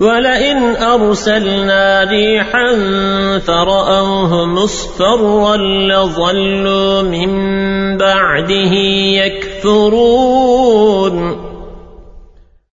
ولئن أرسلنا ريحا فرأوه مصفرا لظلوا من بعده يكفرون